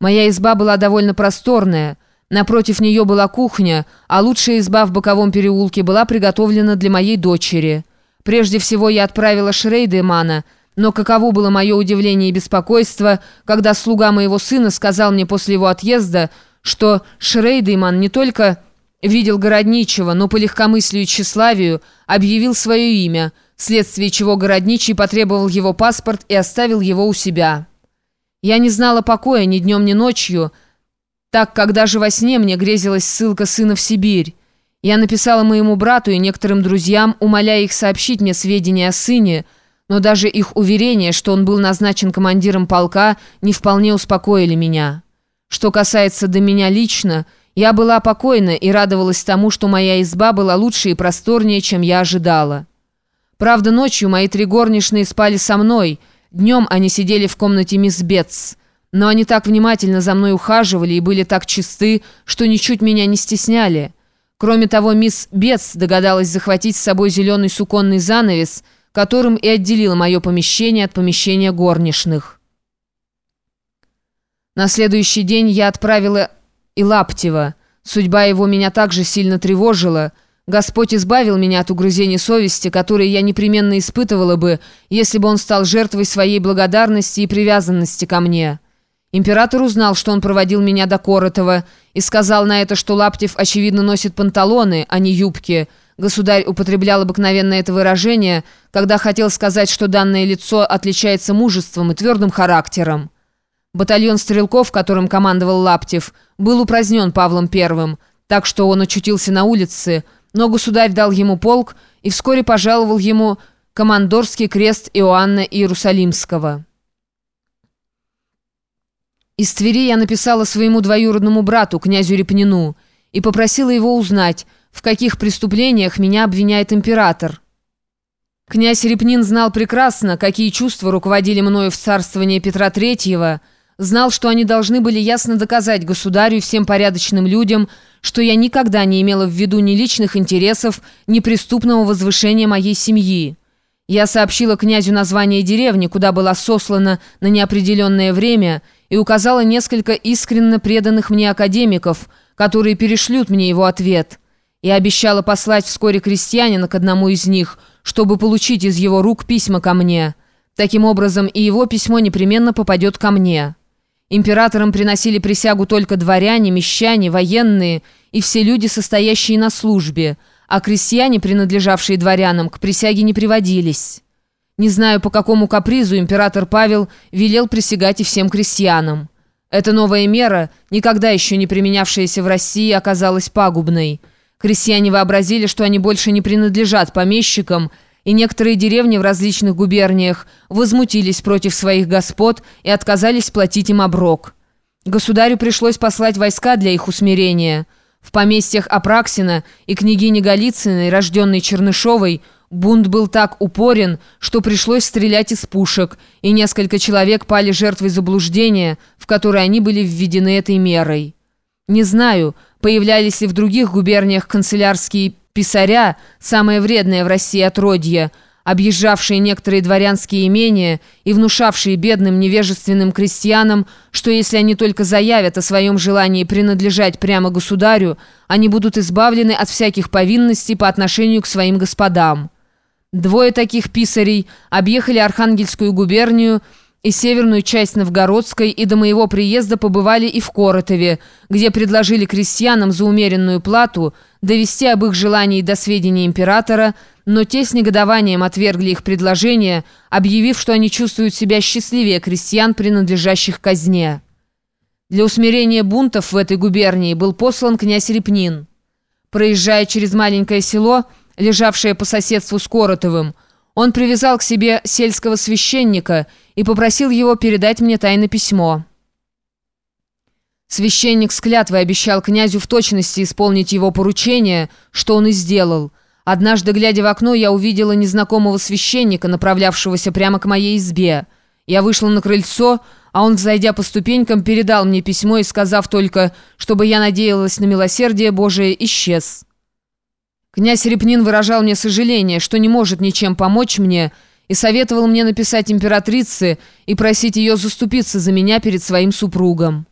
Моя изба была довольно просторная. Напротив нее была кухня, а лучшая изба в боковом переулке была приготовлена для моей дочери. Прежде всего я отправила Шрейдемана, но каково было мое удивление и беспокойство, когда слуга моего сына сказал мне после его отъезда, что Шрейдеман не только видел Городничего, но по легкомыслию и тщеславию объявил свое имя, вследствие чего Городничий потребовал его паспорт и оставил его у себя». Я не знала покоя ни днем, ни ночью, так как даже во сне мне грезилась ссылка сына в Сибирь. Я написала моему брату и некоторым друзьям, умоляя их сообщить мне сведения о сыне, но даже их уверение, что он был назначен командиром полка, не вполне успокоили меня. Что касается до меня лично, я была покойна и радовалась тому, что моя изба была лучше и просторнее, чем я ожидала. Правда, ночью мои три горничные спали со мной – Днем они сидели в комнате мисс Бетс, но они так внимательно за мной ухаживали и были так чисты, что ничуть меня не стесняли. Кроме того, мисс Бетс догадалась захватить с собой зеленый суконный занавес, которым и отделила мое помещение от помещения горничных. На следующий день я отправила и Лаптева. Судьба его меня также сильно тревожила – Господь избавил меня от угрызений совести, которые я непременно испытывала бы, если бы он стал жертвой своей благодарности и привязанности ко мне. Император узнал, что он проводил меня до Коротова, и сказал на это, что Лаптев, очевидно, носит панталоны, а не юбки. Государь употреблял обыкновенно это выражение, когда хотел сказать, что данное лицо отличается мужеством и твердым характером. Батальон стрелков, которым командовал Лаптев, был упразднен Павлом I, так что он очутился на улице, но государь дал ему полк и вскоре пожаловал ему командорский крест Иоанна Иерусалимского. Из Твери я написала своему двоюродному брату, князю Репнину, и попросила его узнать, в каких преступлениях меня обвиняет император. Князь Репнин знал прекрасно, какие чувства руководили мною в царствовании Петра Третьего, знал, что они должны были ясно доказать государю и всем порядочным людям, что я никогда не имела в виду ни личных интересов, ни преступного возвышения моей семьи. Я сообщила князю название деревни, куда была сослана на неопределенное время, и указала несколько искренно преданных мне академиков, которые перешлют мне его ответ. Я обещала послать вскоре крестьянина к одному из них, чтобы получить из его рук письма ко мне. Таким образом, и его письмо непременно попадет ко мне». Императорам приносили присягу только дворяне, мещане, военные и все люди, состоящие на службе, а крестьяне, принадлежавшие дворянам, к присяге не приводились. Не знаю, по какому капризу император Павел велел присягать и всем крестьянам. Эта новая мера, никогда еще не применявшаяся в России, оказалась пагубной. Крестьяне вообразили, что они больше не принадлежат помещикам – и некоторые деревни в различных губерниях возмутились против своих господ и отказались платить им оброк. Государю пришлось послать войска для их усмирения. В поместьях Апраксина и княгини Голицыной, рожденной Чернышовой, бунт был так упорен, что пришлось стрелять из пушек, и несколько человек пали жертвой заблуждения, в которое они были введены этой мерой. Не знаю, появлялись ли в других губерниях канцелярские писаря, самое вредное в России отродье, объезжавшие некоторые дворянские имения и внушавшие бедным невежественным крестьянам, что если они только заявят о своем желании принадлежать прямо государю, они будут избавлены от всяких повинностей по отношению к своим господам. Двое таких писарей объехали Архангельскую губернию и северную часть Новгородской, и до моего приезда побывали и в Коротове, где предложили крестьянам за умеренную плату довести об их желании до сведения императора, но те с негодованием отвергли их предложение, объявив, что они чувствуют себя счастливее крестьян, принадлежащих казне. Для усмирения бунтов в этой губернии был послан князь Репнин. Проезжая через маленькое село, лежавшее по соседству с Коротовым, он привязал к себе сельского священника и попросил его передать мне тайное письмо. Священник с клятвой обещал князю в точности исполнить его поручение, что он и сделал. Однажды, глядя в окно, я увидела незнакомого священника, направлявшегося прямо к моей избе. Я вышла на крыльцо, а он, взойдя по ступенькам, передал мне письмо и, сказав только, чтобы я надеялась на милосердие Божие, исчез. Князь Репнин выражал мне сожаление, что не может ничем помочь мне, и советовал мне написать императрице и просить ее заступиться за меня перед своим супругом.